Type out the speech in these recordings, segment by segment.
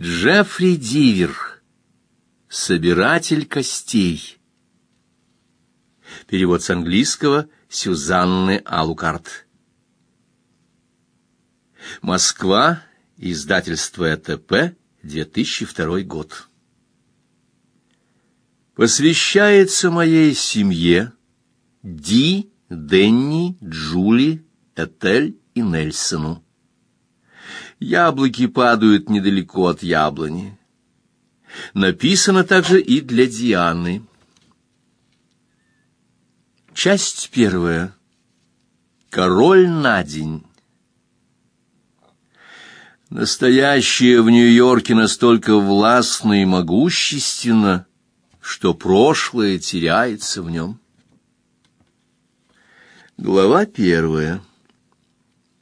Джеффри Дивер. Собиратель костей. Перевод с английского Сюзанны Алукарт. Москва, издательство ЭТП, 2002 год. Посвящается моей семье Ди, Денни, Джули, Этель и Нельсону. Яблоки падают недалеко от яблони. Написано также и для Дианы. Часть первая. Король на день. Настоящее в Нью-Йорке настолько властно и могущественно, что прошлое теряется в нем. Глава первая.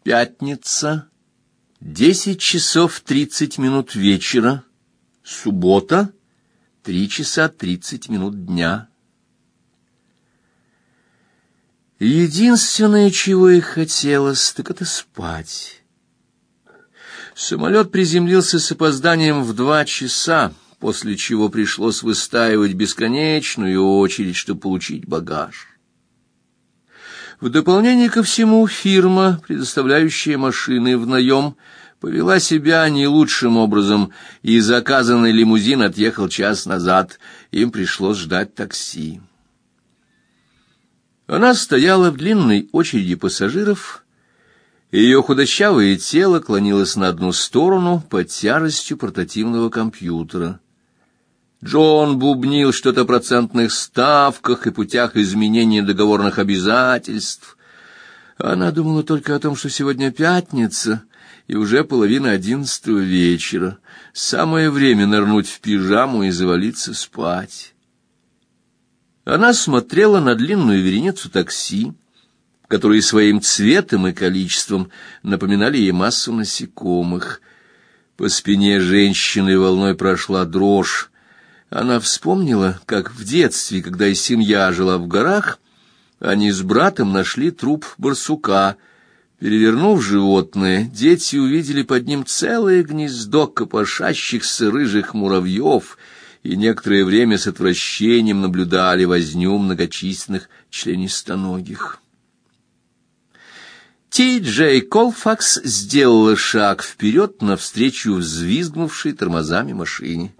Пятница, десять часов тридцать минут вечера, суббота, три часа тридцать минут дня. Единственное, чего их хотелось, так это спать. Самолет приземлился с опозданием в два часа, после чего пришлось выстаивать бесконечную очередь, чтобы получить багаж. В дополнение ко всему фирма, предоставляющая машины в наем, повела себя не лучшим образом, и заказанный лимузин отъехал час назад. Им пришлось ждать такси. Она стояла в длинной очереди пассажиров. Ее худощавое тело клонилось на одну сторону под тяжестью портативного компьютера. Джон бубнил что-то о процентных ставках и путях изменения договорных обязательств. Она думала только о том, что сегодня пятница, и уже половина одиннадцатого вечера. Самое время нырнуть в пижаму и завалиться спать. Она смотрела на длинную вереницу такси, которые своим цветом и количеством напоминали ей массу насекомых. По спине женщины волной прошла дрожь, она вспомнила, как в детстве, когда и семья жила в горах, они с братом нашли труп барсука. Перевернув животное, дети увидели под ним целое гнездо копошащихся рыжих муравьев и некоторое время с отвращением наблюдали возню многочисленных членистоногих. Ти Джей Колфакс сделала шаг вперед навстречу взвизгнувшей тормозами машине.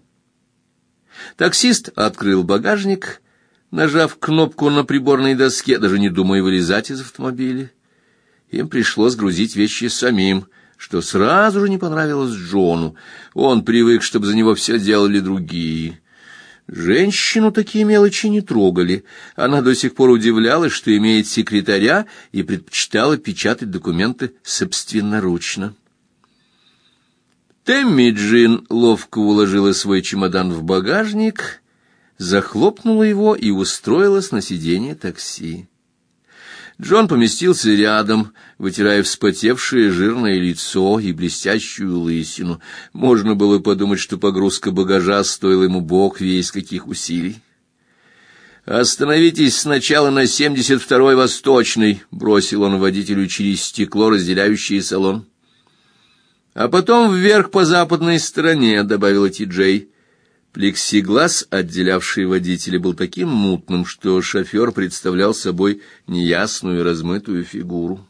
Таксист открыл багажник, нажав кнопку на приборной доске, даже не думая вылезать из автомобиля. Им пришлось грузить вещи самим, что сразу же не понравилось Джону. Он привык, чтобы за него все делали другие. Женщину такие мелочи не трогали. Она до сих пор удивлялась, что имеет секретаря, и предпочитала печатать документы собственноручно. Тэмми Джин ловко уложила свой чемодан в багажник, захлопнула его и устроилась на сиденье такси. Джон поместился рядом, вытирая вспотевшее жирное лицо и блестящую лысину. Можно было подумать, что погрузка багажа стоила ему бог весь каких усилий. «Остановитесь сначала на 72-й Восточной», — бросил он водителю через стекло, разделяющее салон. А потом вверх по западной стороне, добавила Ти-Джей. Плексиглаз, отделявший водителя, был таким мутным, что шофер представлял собой неясную размытую фигуру.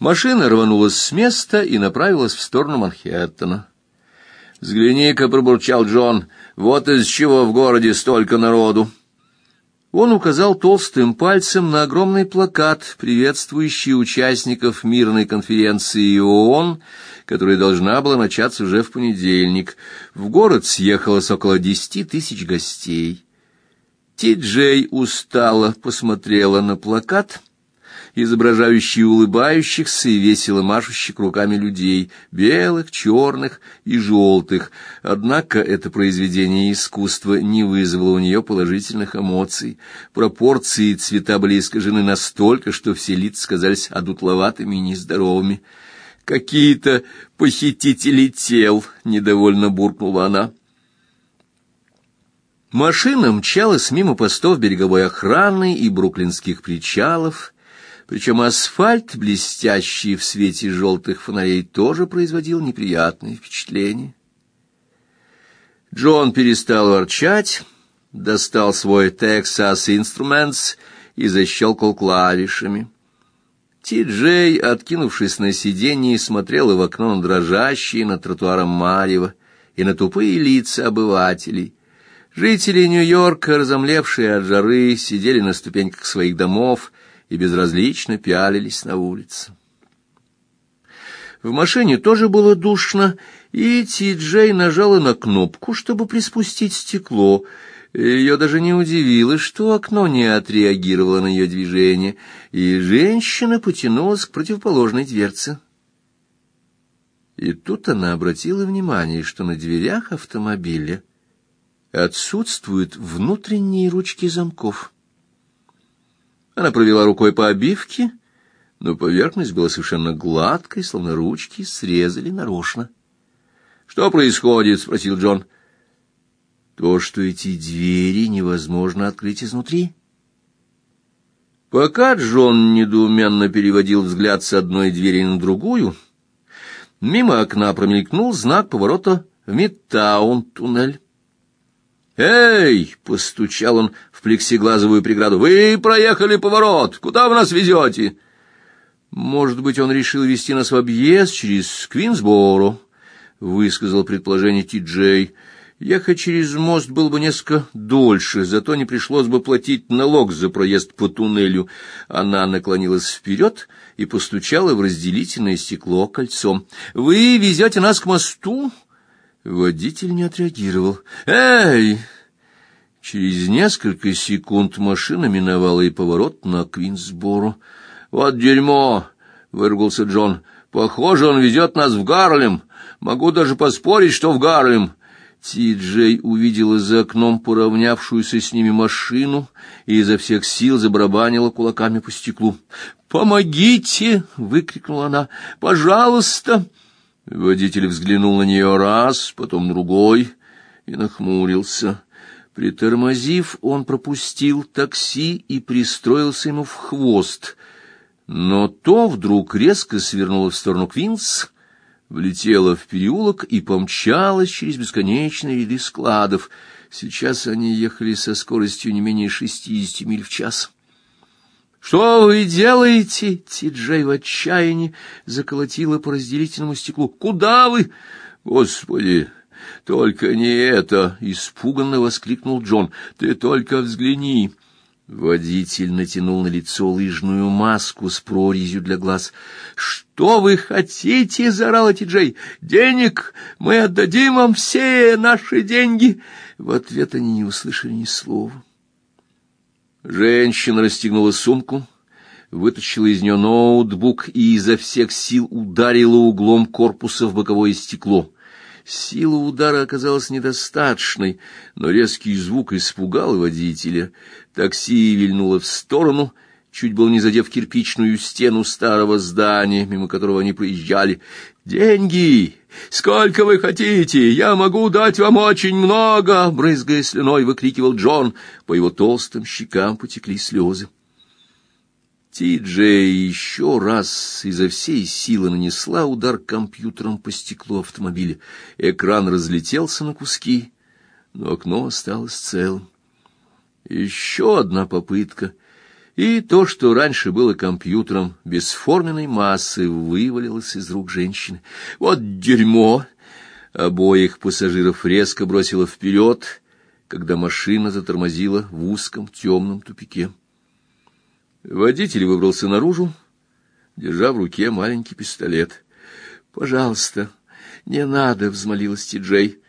Машина рванулась с места и направилась в сторону Манхэттена. «Взгляни-ка», — пробурчал Джон, — «вот из чего в городе столько народу». Он указал толстым пальцем на огромный плакат, приветствующий участников мирной конференции ООН, которая должна была начаться уже в понедельник. В город съехалось около десяти тысяч гостей. Ти-Джей устало посмотрела на плакат изображающий улыбающихся и весело машущих руками людей, белых, черных и желтых. Однако это произведение искусства не вызвало у нее положительных эмоций. Пропорции и цвета были искажены настолько, что все лица казались одутловатыми и нездоровыми. «Какие-то похитители тел!» — недовольно буркнула она. Машина мчалась мимо постов береговой охраны и бруклинских причалов, Причем асфальт, блестящий в свете желтых фонарей, тоже производил неприятное впечатление. Джон перестал ворчать, достал свой Texas Instruments и защелкал клавишами. Ти-Джей, откинувшись на сиденье, смотрел в окно на дрожащие над тротуаром Марьева и на тупые лица обывателей. Жители Нью-Йорка, разомлевшие от жары, сидели на ступеньках своих домов и безразлично пялились на улице. В машине тоже было душно, и Ти-Джей нажала на кнопку, чтобы приспустить стекло. Ее даже не удивило, что окно не отреагировало на ее движение, и женщина потянулась к противоположной дверце. И тут она обратила внимание, что на дверях автомобиля отсутствуют внутренние ручки замков. Она провела рукой по обивке, но поверхность была совершенно гладкой, словно ручки срезали нарочно. «Что происходит?» — спросил Джон. «То, что эти двери невозможно открыть изнутри». Пока Джон недоуменно переводил взгляд с одной двери на другую, мимо окна промелькнул знак поворота в Мидтаун-туннель. «Эй!» — постучал он в плексиглазовую преграду. «Вы проехали поворот! Куда вы нас везете?» «Может быть, он решил вести нас в объезд через Квинсборо?» — высказал предположение Ти-Джей. «Ехать через мост было бы несколько дольше, зато не пришлось бы платить налог за проезд по туннелю». Она наклонилась вперед и постучала в разделительное стекло кольцом. «Вы везете нас к мосту?» Водитель не отреагировал. «Эй!» Через несколько секунд машина миновала и поворот на Квинсборо. «Вот дерьмо!» — выругался Джон. «Похоже, он везет нас в Гарлем. Могу даже поспорить, что в Гарлем». Ти-Джей увидела за окном поравнявшуюся с ними машину и изо всех сил забарабанила кулаками по стеклу. «Помогите!» — выкрикнула она. «Пожалуйста!» Водитель взглянул на нее раз, потом другой и нахмурился. Притормозив, он пропустил такси и пристроился ему в хвост. Но то вдруг резко свернуло в сторону Квинс, влетело в переулок и помчалось через бесконечные ряды складов. Сейчас они ехали со скоростью не менее шестидесяти миль в час. «Что вы делаете?» — Ти-Джей в отчаянии заколотила по разделительному стеклу. «Куда вы?» «Господи, только не это!» — испуганно воскликнул Джон. «Ты только взгляни!» Водитель натянул на лицо лыжную маску с прорезью для глаз. «Что вы хотите?» — заорал Ти-Джей. «Денег! Мы отдадим вам все наши деньги!» В ответ они не услышали ни слова. Женщина расстегнула сумку, вытащила из нее ноутбук и изо всех сил ударила углом корпуса в боковое стекло. Сила удара оказалась недостаточной, но резкий звук испугал водителя. Такси вильнуло в сторону, чуть было не задев кирпичную стену старого здания, мимо которого они проезжали. «Деньги! Сколько вы хотите? Я могу дать вам очень много!» Брызгая слюной, выкрикивал Джон. По его толстым щекам потекли слезы. Ти-Джей еще раз изо всей силы нанесла удар компьютером по стеклу автомобиля. Экран разлетелся на куски, но окно осталось целым. Еще одна попытка — и то, что раньше было компьютером бесформенной массы, вывалилось из рук женщины. Вот дерьмо! Обоих пассажиров резко бросило вперед, когда машина затормозила в узком темном тупике. Водитель выбрался наружу, держа в руке маленький пистолет. «Пожалуйста, не надо!» — взмолилась Ти-Джей.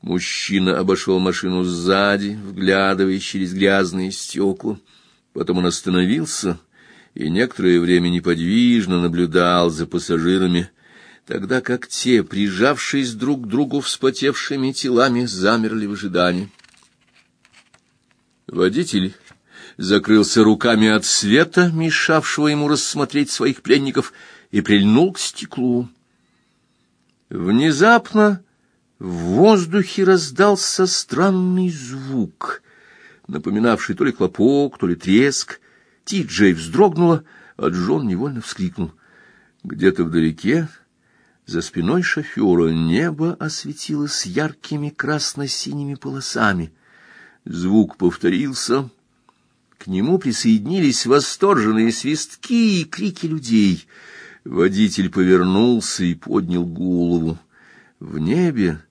Мужчина обошел машину сзади, вглядываясь через грязные стекла. Потом он остановился и некоторое время неподвижно наблюдал за пассажирами, тогда как те, прижавшись друг к другу вспотевшими телами, замерли в ожидании. Водитель закрылся руками от света, мешавшего ему рассмотреть своих пленников, и прильнул к стеклу. Внезапно в воздухе раздался странный звук — напоминавший то ли хлопок, то ли треск. Ти-Джей вздрогнула, а Джон невольно вскрикнул. Где-то вдалеке, за спиной шофера, небо осветилось яркими красно-синими полосами. Звук повторился. К нему присоединились восторженные свистки и крики людей. Водитель повернулся и поднял голову. В небе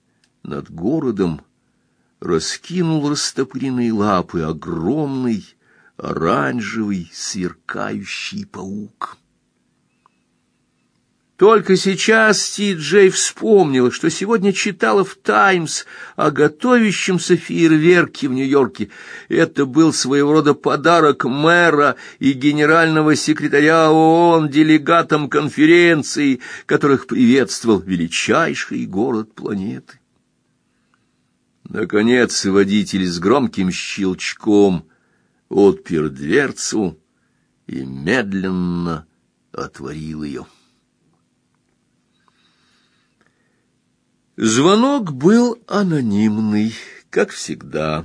над городом раскинул растопыренные лапы огромный оранжевый сверкающий паук. Только сейчас Ти Джей вспомнила, что сегодня читала в «Таймс» о готовящемся фейерверке в Нью-Йорке. Это был своего рода подарок мэра и генерального секретаря ООН делегатам конференции, которых приветствовал величайший город планеты. Наконец водитель с громким щелчком отпер дверцу и медленно отворил ее. Звонок был анонимный, как всегда.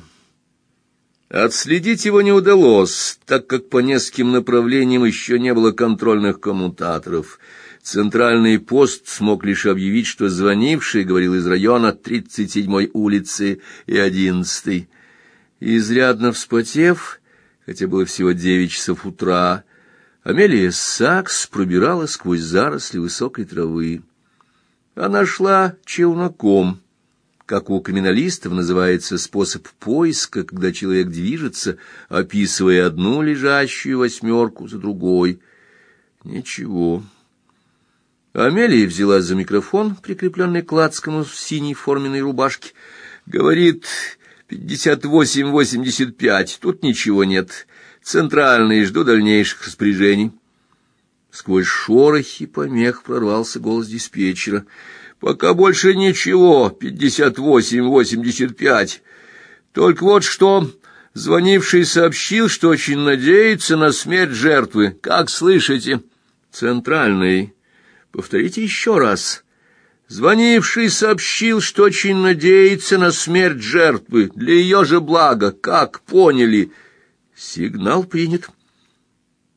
Отследить его не удалось, так как по нескольким направлениям еще не было контрольных коммутаторов. Центральный пост смог лишь объявить, что звонивший говорил из района 37-й улицы и 11-й. Изрядно вспотев, хотя было всего девять часов утра, Амелия Сакс пробиралась сквозь заросли высокой травы. Она шла челноком, как у криминалистов называется способ поиска, когда человек движется, описывая одну лежащую восьмерку за другой. Ничего. Амелия взяла за микрофон, прикрепленный к лацкану в синей форменной рубашке. Говорит, пятьдесят восемь восемьдесят пять, тут ничего нет. Центральный, жду дальнейших распоряжений. Сквозь шорохи помех прорвался голос диспетчера. «Пока больше ничего, пятьдесят восемь, восемьдесят пять. Только вот что...» Звонивший сообщил, что очень надеется на смерть жертвы. Как слышите? Центральный. Повторите еще раз. Звонивший сообщил, что очень надеется на смерть жертвы. Для ее же блага. Как поняли? Сигнал принят.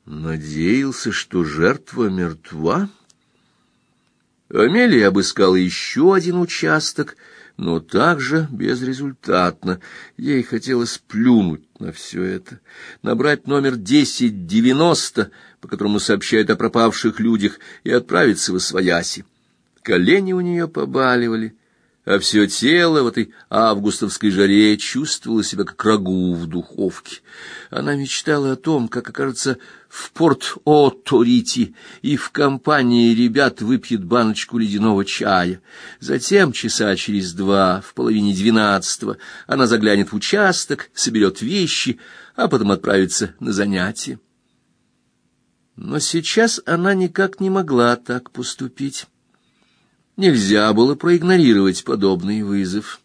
Надеялся, что жертва мертва? Амелия обыскала еще один участок, но также безрезультатно. Ей хотелось плюнуть на все это, набрать номер 1090, по которому сообщают о пропавших людях, и отправиться в Освояси. Колени у нее побаливали, а все тело в этой августовской жаре чувствовало себя как рагу в духовке. Она мечтала о том, как окажется в Порт-О'Торити и в компании ребят выпьет баночку ледяного чая. Затем, часа через два, в половине двенадцатого, она заглянет в участок, соберет вещи, а потом отправится на занятия. Но сейчас она никак не могла так поступить. Нельзя было проигнорировать подобный вызов.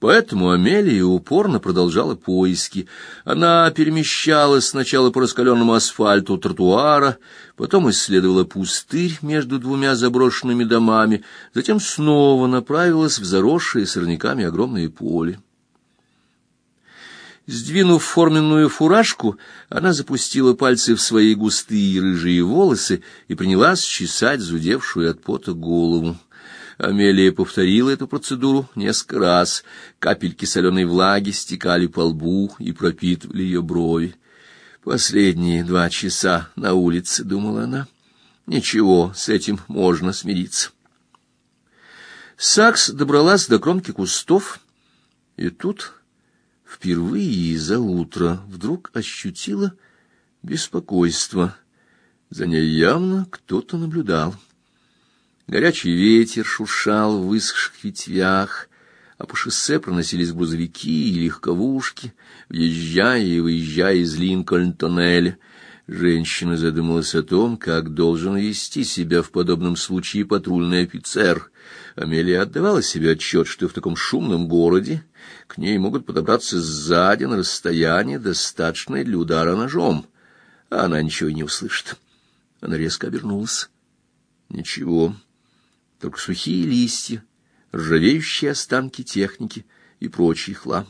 Поэтому Амелия упорно продолжала поиски. Она перемещалась сначала по раскаленному асфальту тротуара, потом исследовала пустырь между двумя заброшенными домами, затем снова направилась в заросшее сорняками огромное поле. Сдвинув форменную фуражку, она запустила пальцы в свои густые рыжие волосы и принялась чесать зудевшую от пота голову. Амелия повторила эту процедуру несколько раз. Капельки соленой влаги стекали по лбу и пропитывали ее брови. Последние два часа на улице, думала она. Ничего, с этим можно смириться. Сакс добралась до кромки кустов, и тут впервые за утро вдруг ощутила беспокойство. За ней явно кто-то наблюдал. Горячий ветер шуршал в высохших ветвях, а по шоссе проносились грузовики и легковушки, въезжая и выезжая из Линкольн-тоннеля. Женщина задумалась о том, как должен вести себя в подобном случае патрульный офицер. Амелия отдавала себе отчет, что в таком шумном городе к ней могут подобраться сзади на расстоянии, достаточное для удара ножом. А она ничего не услышит. Она резко обернулась. Ничего, только сухие листья, ржавеющие останки техники и прочий хлам.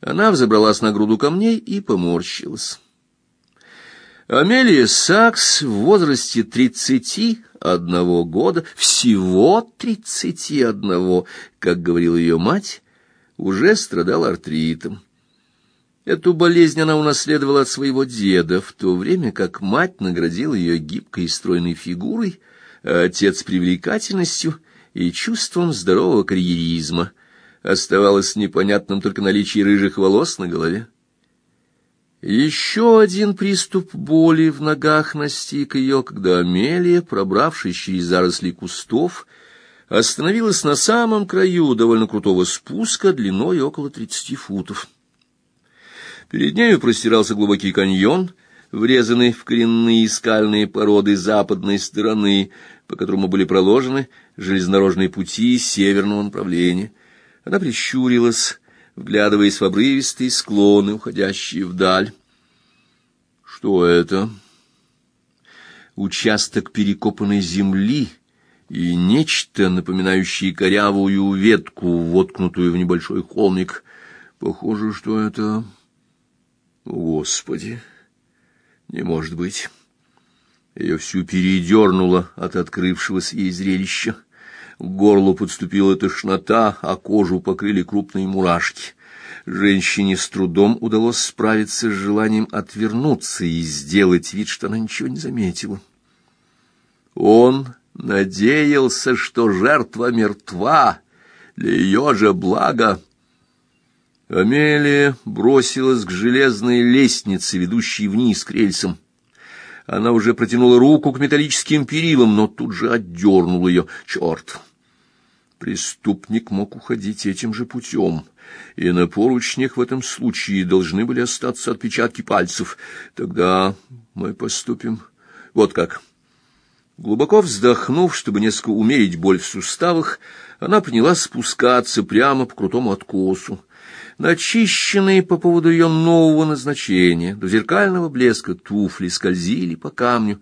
Она взобралась на груду камней и поморщилась. Амелия Сакс в возрасте тридцати одного года, всего тридцати одного, как говорила ее мать, уже страдала артритом. Эту болезнь она унаследовала от своего деда, в то время как мать наградила ее гибкой и стройной фигурой, а отец привлекательностью и чувством здорового карьеризма. Оставалось непонятным только наличие рыжих волос на голове. Еще один приступ боли в ногах настиг ее, когда Амелия, пробравшись через заросли кустов, остановилась на самом краю довольно крутого спуска длиной около тридцати футов. Перед нею простирался глубокий каньон, врезанный в коренные скальные породы западной стороны, по которому были проложены железнодорожные пути северного направления. Она прищурилась, вглядываясь в обрывистые склоны, уходящие вдаль. Что это? Участок перекопанной земли и нечто, напоминающее корявую ветку, воткнутую в небольшой холмик. Похоже, что это... Господи! Не может быть! Ее всю передернуло от открывшегося ей зрелища. К горлу подступила тошнота, а кожу покрыли крупные мурашки. Женщине с трудом удалось справиться с желанием отвернуться и сделать вид, что она ничего не заметила. Он надеялся, что жертва мертва для ее же блага. Амелия бросилась к железной лестнице, ведущей вниз к рельсам. Она уже протянула руку к металлическим перилам, но тут же отдернула ее. Черт! Преступник мог уходить этим же путем, и на поручнях в этом случае должны были остаться отпечатки пальцев. Тогда мы поступим вот как. Глубоко вздохнув, чтобы несколько умерить боль в суставах, она принялась спускаться прямо по крутому откосу. Начищенные по поводу ее нового назначения, до зеркального блеска туфли скользили по камню.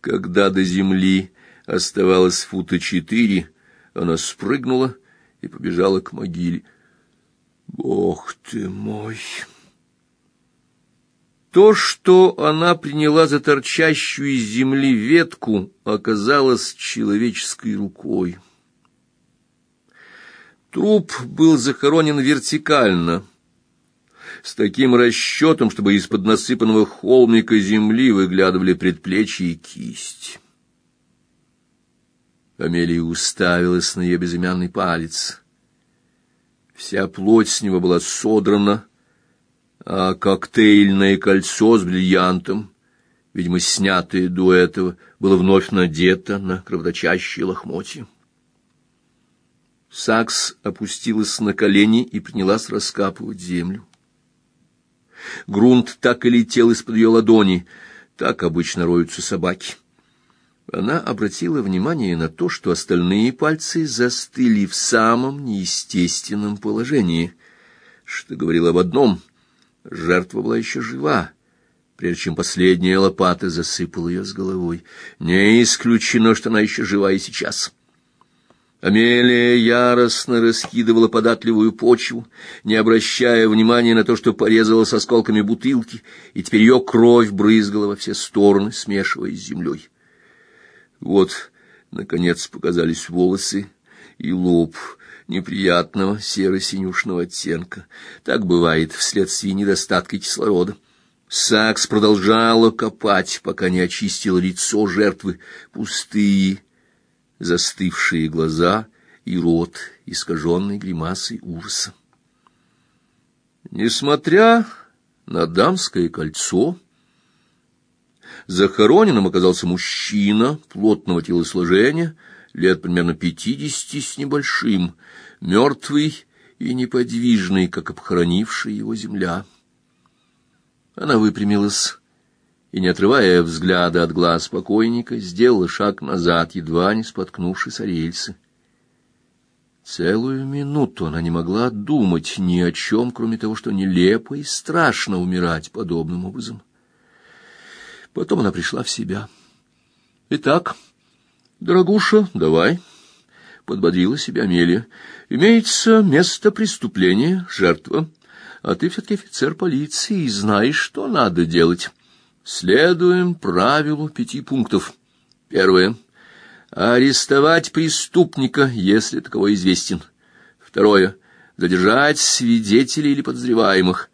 Когда до земли оставалось фута четыре, она спрыгнула и побежала к могиле. Бог ты мой! То, что она приняла за торчащую из земли ветку, оказалось человеческой рукой. Труп был захоронен вертикально, с таким расчетом, чтобы из-под насыпанного холмика земли выглядывали предплечья и кисть. Амелия уставилась на ее безымянный палец. Вся плоть с него была содрана, а коктейльное кольцо с бриллиантом, видимо, снятое до этого, было вновь надето на кровоточащие лохмотья. Сакс опустилась на колени и принялась раскапывать землю. Грунт так и летел из-под ее ладони, так обычно роются собаки. Она обратила внимание на то, что остальные пальцы застыли в самом неестественном положении, что говорило об одном — жертва была еще жива, прежде чем последняя лопата засыпала ее с головой. Не исключено, что она еще жива и сейчас. Амелия яростно раскидывала податливую почву, не обращая внимания на то, что порезала с осколками бутылки, и теперь ее кровь брызгала во все стороны, смешиваясь с землей. Вот, наконец, показались волосы и лоб неприятного серо-синюшного оттенка. Так бывает вследствие недостатка кислорода. Сакс продолжала копать, пока не очистила лицо жертвы, пустые, застывшие глаза и рот, искаженный гримасой ужаса. Несмотря на дамское кольцо, Захороненным оказался мужчина плотного телосложения, лет примерно пятидесяти с небольшим, мертвый и неподвижный, как обхоронившая его земля. Она выпрямилась и, не отрывая взгляда от глаз покойника, сделала шаг назад, едва не споткнувшись о рельсы. Целую минуту она не могла думать ни о чем, кроме того, что нелепо и страшно умирать подобным образом. Потом она пришла в себя. «Итак, дорогуша, давай», — подбодрила себя Амелия. «Имеется место преступления, жертва, а ты все-таки офицер полиции и знаешь, что надо делать. Следуем правилу пяти пунктов. Первое. Арестовать преступника, если таковой известен. Второе. Задержать свидетелей или подозреваемых.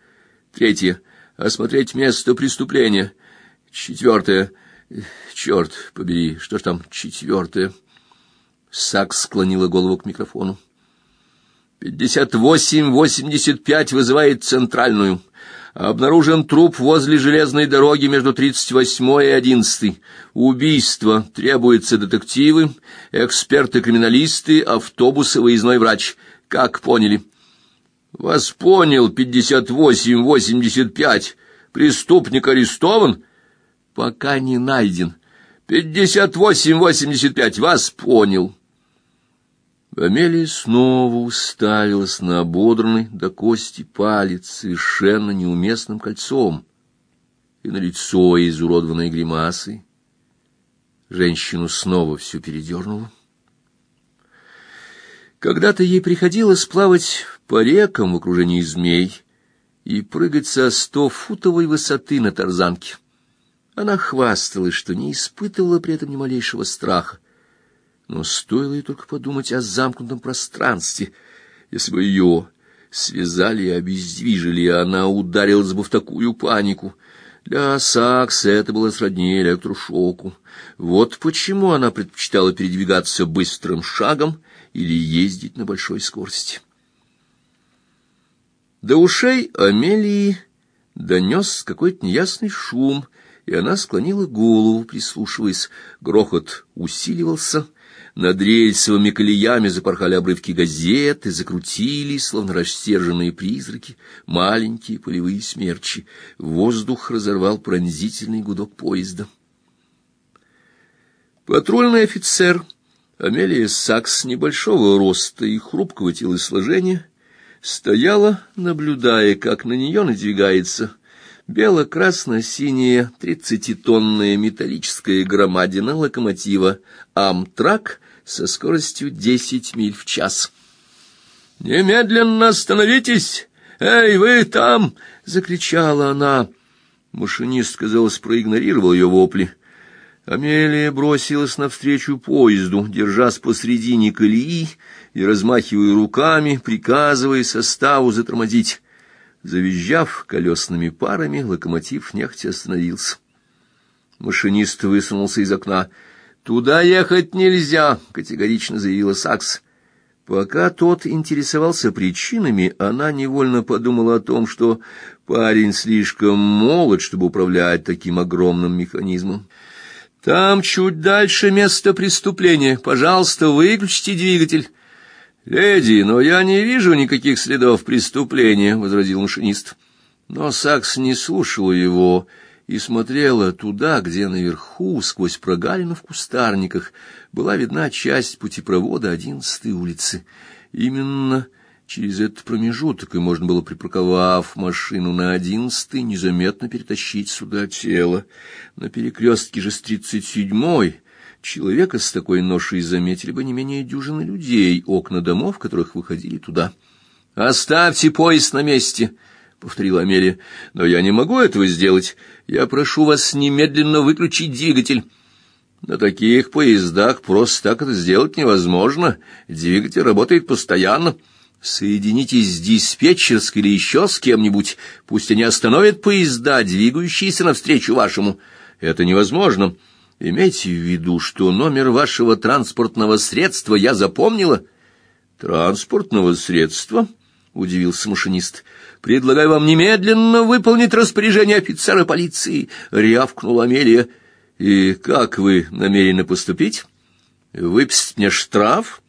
Третье. Осмотреть место преступления. Четвертое. Черт побери, что ж там четвертое? Сакс склонила голову к микрофону. «Пятьдесят восемь восемьдесят пять вызывает центральную. Обнаружен труп возле железной дороги между тридцать восьмой и одиннадцатой. Убийство. Требуются детективы, эксперты-криминалисты, автобусы, выездной врач. Как поняли?» «Вас понял, пятьдесят восемь восемьдесят пять. Преступник арестован?» «Пока не найден. Пятьдесят восемь восемьдесят пять. Вас понял». Амелия снова уставилась на ободранный до кости палец совершенно неуместным кольцом и на лицо изуродованной гримасой. Женщину снова все передернуло. Когда-то ей приходилось плавать по рекам в окружении змей и прыгать со стофутовой высоты на тарзанке. Она хвасталась, что не испытывала при этом ни малейшего страха. Но стоило ей только подумать о замкнутом пространстве. Если бы ее связали и обездвижили, она ударилась бы в такую панику. Для Сакса это было сродни электрошоку. Вот почему она предпочитала передвигаться быстрым шагом или ездить на большой скорости. До ушей Амелии донес какой-то неясный шум, и она склонила голову, прислушиваясь. Грохот усиливался — над рельсовыми колеями запорхали обрывки газет и закрутились, словно рассерженные призраки, маленькие полевые смерчи. Воздух разорвал пронзительный гудок поезда. Патрульный офицер Амелия Сакс небольшого роста и хрупкого телосложения стояла, наблюдая, как на нее надвигается бело-красно-синяя тридцатитонная металлическая громадина локомотива «Амтрак» со скоростью десять миль в час. «Немедленно остановитесь! Эй, вы там!» — закричала она. Машинист, казалось, проигнорировал ее вопли. Амелия бросилась навстречу поезду, держась посредине колеи и размахивая руками, приказывая составу затормозить. Завизжав колесными парами, локомотив нехотя остановился. Машинист высунулся из окна. «Туда ехать нельзя», — категорично заявила Сакс. Пока тот интересовался причинами, она невольно подумала о том, что парень слишком молод, чтобы управлять таким огромным механизмом. «Там чуть дальше место преступления. Пожалуйста, выключите двигатель». «Леди, но я не вижу никаких следов преступления», — возразил машинист. Но Сакс не слушал его и смотрела туда, где наверху, сквозь прогалину в кустарниках, была видна часть путепровода одиннадцатой улицы. Именно через этот промежуток и можно было, припарковав машину на одиннадцатой, незаметно перетащить сюда тело. На перекрестке же с тридцать седьмой Человека с такой ношей заметили бы не менее дюжины людей, окна домов, которых выходили туда. «Оставьте поезд на месте!» — повторила Амелия. «Но я не могу этого сделать. Я прошу вас немедленно выключить двигатель». На таких поездах просто так это сделать невозможно. Двигатель работает постоянно. Соединитесь с диспетчерской или еще с кем-нибудь. Пусть они остановят поезда, двигающиеся навстречу вашему. Это невозможно. Имейте в виду, что номер вашего транспортного средства я запомнила. Транспортного средства? удивился машинист. Предлагаю вам немедленно выполнить распоряжение офицера полиции, рявкнула Амелия. И как вы намерены поступить? Выписать мне штраф?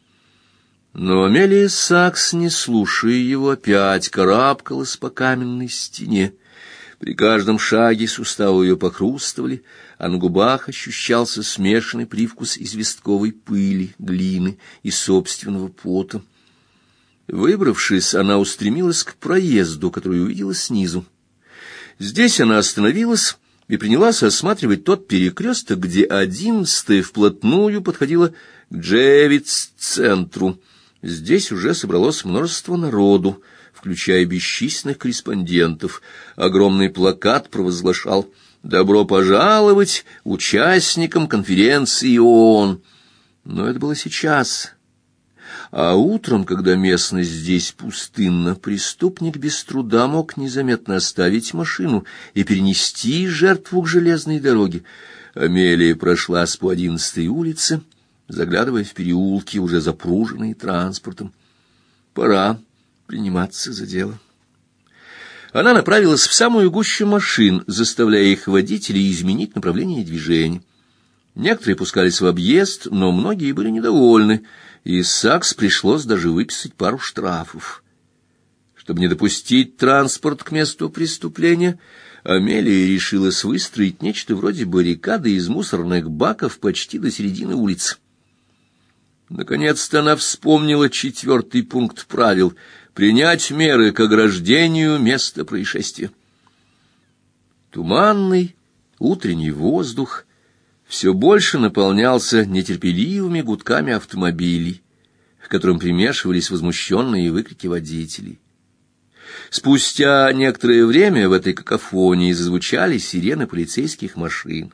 Но Амелия Сакс, не слушая его, опять карабкалась по каменной стене. При каждом шаге суставы ее похрустывали, а на губах ощущался смешанный привкус известковой пыли, глины и собственного пота. Выбравшись, она устремилась к проезду, который увидела снизу. Здесь она остановилась и принялась осматривать тот перекресток, где одиннадцатая вплотную подходила к Джевиц-центру. Здесь уже собралось множество народу, включая бесчисленных корреспондентов. Огромный плакат провозглашал Добро пожаловать участникам конференции ООН. Но это было сейчас. А утром, когда местность здесь пустынна, преступник без труда мог незаметно оставить машину и перенести жертву к железной дороге. Амелия прошлась по одиннадцатой улице, заглядывая в переулки, уже запруженные транспортом. Пора приниматься за дело. Она направилась в самую гущу машин, заставляя их водителей изменить направление движения. Некоторые пускались в объезд, но многие были недовольны, и Сакс пришлось даже выписать пару штрафов. Чтобы не допустить транспорт к месту преступления, Амелия решилась выстроить нечто вроде баррикады из мусорных баков почти до середины улицы. Наконец-то она вспомнила четвертый пункт правил — принять меры к ограждению места происшествия. Туманный утренний воздух все больше наполнялся нетерпеливыми гудками автомобилей, к которым примешивались возмущенные выкрики водителей. Спустя некоторое время в этой какофонии зазвучали сирены полицейских машин.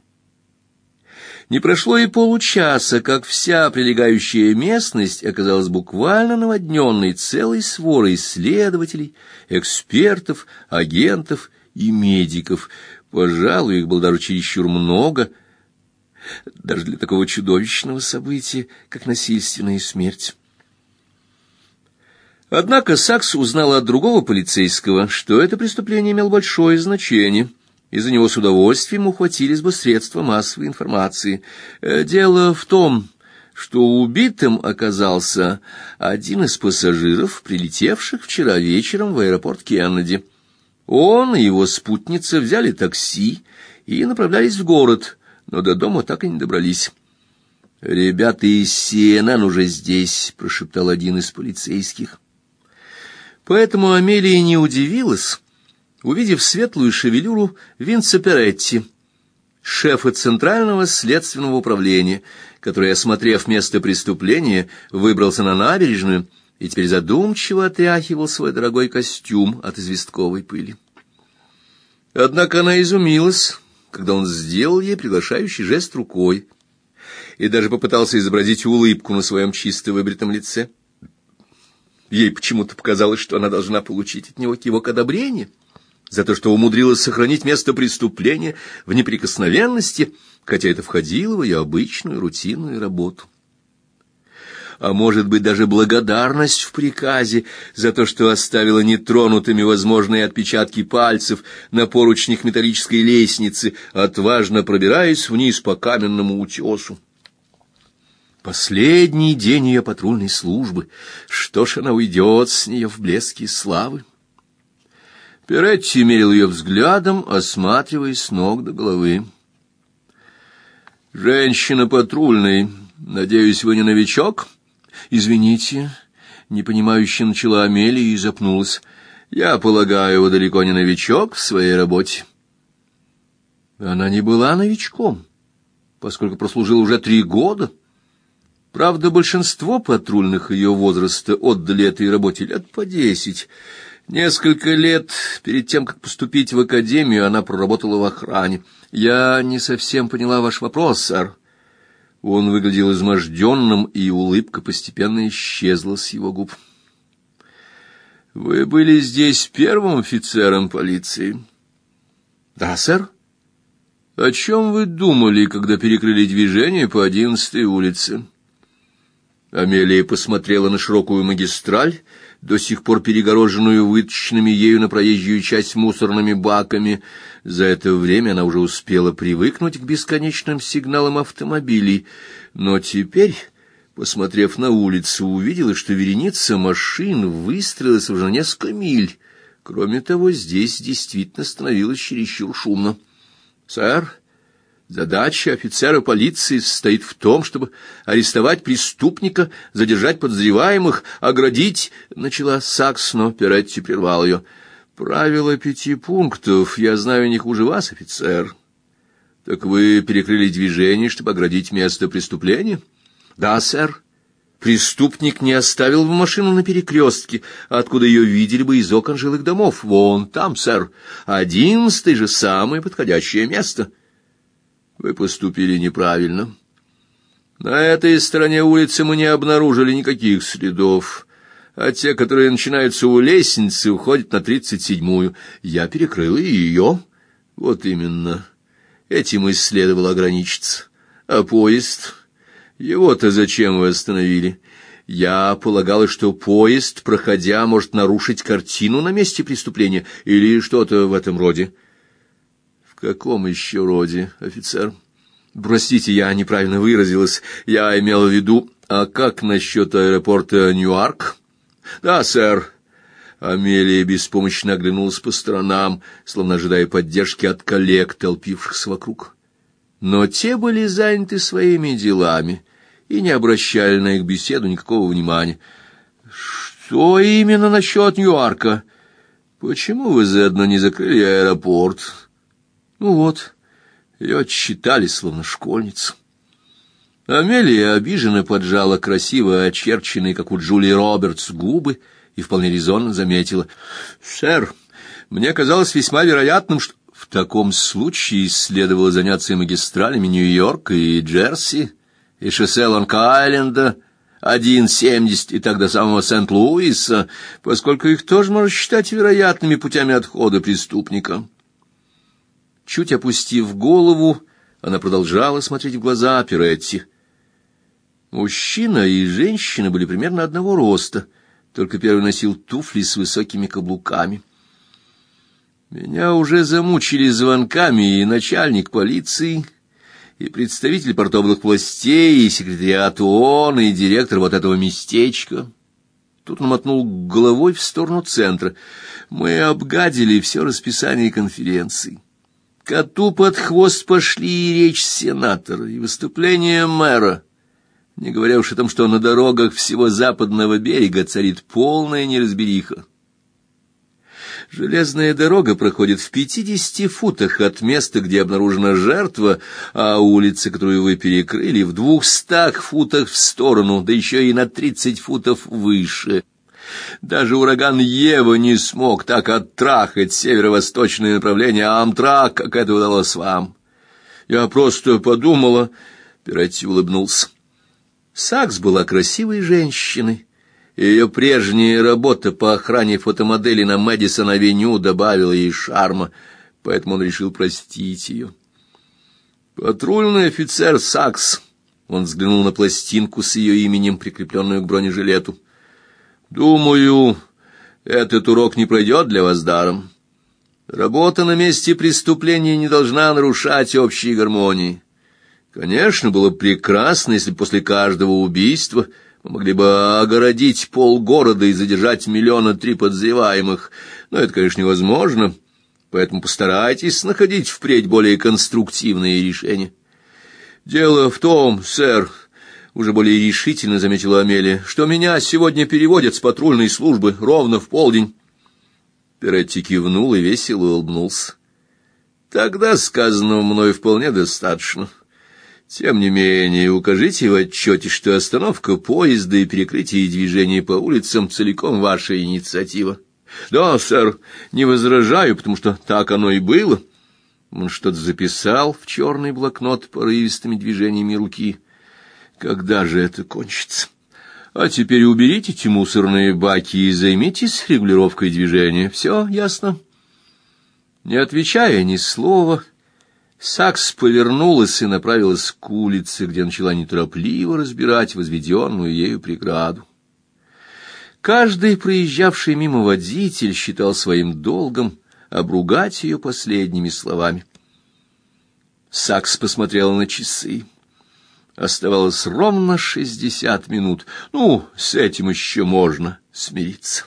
Не прошло и получаса, как вся прилегающая местность оказалась буквально наводненной целой сворой исследователей, экспертов, агентов и медиков. Пожалуй, их было даже чересчур много, даже для такого чудовищного события, как насильственная смерть. Однако Сакс узнала от другого полицейского, что это преступление имело большое значение — из-за него с удовольствием ухватились бы средства массовой информации. Э, дело в том, что убитым оказался один из пассажиров, прилетевших вчера вечером в аэропорт Кеннеди. Он и его спутница взяли такси и направлялись в город, но до дома так и не добрались. «Ребята из CNN уже здесь», — прошептал один из полицейских. Поэтому Амелия не удивилась, увидев светлую шевелюру Винца Перетти, шефа Центрального следственного управления, который, осмотрев место преступления, выбрался на набережную и теперь задумчиво отряхивал свой дорогой костюм от известковой пыли. Однако она изумилась, когда он сделал ей приглашающий жест рукой и даже попытался изобразить улыбку на своем чисто выбритом лице. Ей почему-то показалось, что она должна получить от него кивок одобрения — за то, что умудрилась сохранить место преступления в неприкосновенности, хотя это входило в ее обычную рутинную работу. А может быть, даже благодарность в приказе за то, что оставила нетронутыми возможные отпечатки пальцев на поручнях металлической лестницы, отважно пробираясь вниз по каменному утесу. Последний день ее патрульной службы. Что ж она уйдет с нее в блеске славы? Перетти мерил ее взглядом, осматриваясь с ног до головы. «Женщина патрульный. Надеюсь, вы не новичок?» «Извините», — непонимающе начала Амелия и запнулась. «Я полагаю, вы далеко не новичок в своей работе». Она не была новичком, поскольку прослужила уже три года. Правда, большинство патрульных ее возраста отдали этой работе лет по десять — Несколько лет перед тем, как поступить в академию, она проработала в охране. Я не совсем поняла ваш вопрос, сэр. Он выглядел изможденным, и улыбка постепенно исчезла с его губ. Вы были здесь первым офицером полиции? Да, сэр. О чем вы думали, когда перекрыли движение по одиннадцатой улице? Амелия посмотрела на широкую магистраль, до сих пор перегороженную вытащенными ею на проезжую часть мусорными баками. За это время она уже успела привыкнуть к бесконечным сигналам автомобилей, но теперь, посмотрев на улицу, увидела, что вереница машин выстроилась уже несколько миль. Кроме того, здесь действительно становилось чересчур шумно. «Сэр, Задача офицера полиции состоит в том, чтобы арестовать преступника, задержать подозреваемых, оградить, начала Сакс, но Перетти прервал ее. Правило пяти пунктов, я знаю не хуже вас, офицер. Так вы перекрыли движение, чтобы оградить место преступления? Да, сэр. Преступник не оставил бы машину на перекрестке, откуда ее видели бы из окон жилых домов. Вон там, сэр, одиннадцатый же самое подходящее место. Вы поступили неправильно. На этой стороне улицы мы не обнаружили никаких следов, а те, которые начинаются у лестницы, уходят на тридцать седьмую. Я перекрыл и ее. Вот именно. Этим и следовало ограничиться. А поезд... Его-то зачем вы остановили? Я полагала, что поезд, проходя, может нарушить картину на месте преступления или что-то в этом роде. В каком еще роде, офицер? Простите, я неправильно выразилась. Я имела в виду, а как насчет аэропорта Ньюарк? Да, сэр. Амелия беспомощно оглянулась по сторонам, словно ожидая поддержки от коллег, толпившихся вокруг. Но те были заняты своими делами и не обращали на их беседу никакого внимания. «Что именно насчет Ньюарка? Почему вы заодно не закрыли аэропорт?» «Ну вот, ее отчитали, словно школьницу». Амелия обиженно поджала красиво очерченные, как у Джулии Робертс, губы и вполне резонно заметила. «Сэр, мне казалось весьма вероятным, что в таком случае следовало заняться и магистралями Нью-Йорка и Джерси» и шоссе Лонг-Айленда, 1,70 и так до самого Сент-Луиса, поскольку их тоже можно считать вероятными путями отхода преступника. Чуть опустив голову, она продолжала смотреть в глаза Пиретти. Мужчина и женщина были примерно одного роста, только первый носил туфли с высокими каблуками. Меня уже замучили звонками и начальник полиции, и представитель портовых властей, и секретариат ООН, и директор вот этого местечка. Тут он мотнул головой в сторону центра. Мы обгадили все расписание конференции. Коту под хвост пошли и речь сенатора, и выступление мэра. Не говоря уж о том, что на дорогах всего западного берега царит полная неразбериха. Железная дорога проходит в пятидесяти футах от места, где обнаружена жертва, а улица, которую вы перекрыли, в двухстах футах в сторону, да еще и на тридцать футов выше. Даже ураган Ева не смог так оттрахать северо-восточное направление Амтрак, как это удалось вам. Я просто подумала... Пирати улыбнулся. Сакс была красивой женщиной, ее прежняя работа по охране фотомодели на Мэдисон-авеню добавила ей шарма, поэтому он решил простить ее. «Патрульный офицер Сакс», — он взглянул на пластинку с ее именем, прикрепленную к бронежилету. «Думаю, этот урок не пройдет для вас даром. Работа на месте преступления не должна нарушать общей гармонии. Конечно, было прекрасно, если после каждого убийства...» Мы могли бы огородить полгорода и задержать миллиона три подозреваемых, но это, конечно, невозможно, поэтому постарайтесь находить впредь более конструктивные решения. Дело в том, сэр, уже более решительно заметила Амелия, что меня сегодня переводят с патрульной службы ровно в полдень. Перетти кивнул и весело улыбнулся. Тогда сказанного мной вполне достаточно. — тем не менее, укажите в отчете, что остановка поезда и перекрытие движения по улицам целиком ваша инициатива. Да, сэр, не возражаю, потому что так оно и было. Он что-то записал в черный блокнот порывистыми движениями руки. Когда же это кончится? А теперь уберите эти мусорные баки и займитесь регулировкой движения. Все ясно? Не отвечая ни слова, Сакс повернулась и направилась к улице, где начала неторопливо разбирать возведенную ею преграду. Каждый проезжавший мимо водитель считал своим долгом обругать ее последними словами. Сакс посмотрела на часы. Оставалось ровно шестьдесят минут. Ну, с этим еще можно смириться.